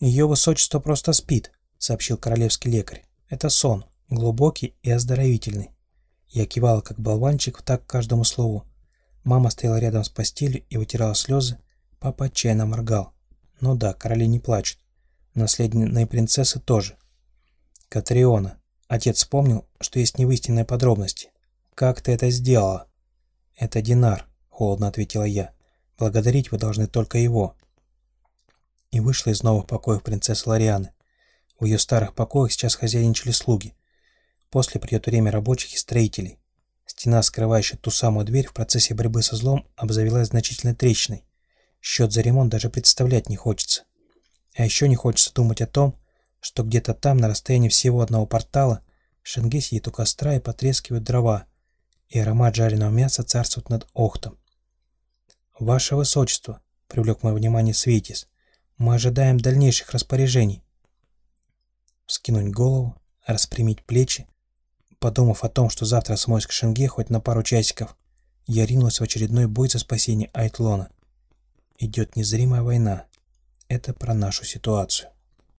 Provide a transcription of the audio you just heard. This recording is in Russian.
«Ее высочество просто спит», — сообщил королевский лекарь. «Это сон, глубокий и оздоровительный». Я кивала, как болванчик, так каждому слову. Мама стояла рядом с постелью и вытирала слезы. Папа отчаянно моргал. Ну да, короли не плачут. Наследные принцессы тоже. Катриона. Отец вспомнил, что есть невыясненные подробности. «Как ты это сделала?» «Это Динар», — холодно ответила я. «Благодарить вы должны только его». И вышла из новых покоев принцессы Лорианы. В ее старых покоях сейчас хозяйничали слуги. После придет время рабочих и строителей. Стена, скрывающая ту самую дверь, в процессе борьбы со злом обзавелась значительной трещиной. Счет за ремонт даже представлять не хочется. А еще не хочется думать о том, что где-то там, на расстоянии всего одного портала, Шенге сидит у костра и потрескивают дрова, и аромат жареного мяса царствует над Охтом. «Ваше Высочество», — привлек мое внимание Светис, — «мы ожидаем дальнейших распоряжений». Вскинуть голову, распрямить плечи. Подумав о том, что завтра смоюсь к Шенге хоть на пару часиков, я ринулась в очередной бой за спасение Айтлона. Идет незримая война. Это про нашу ситуацию.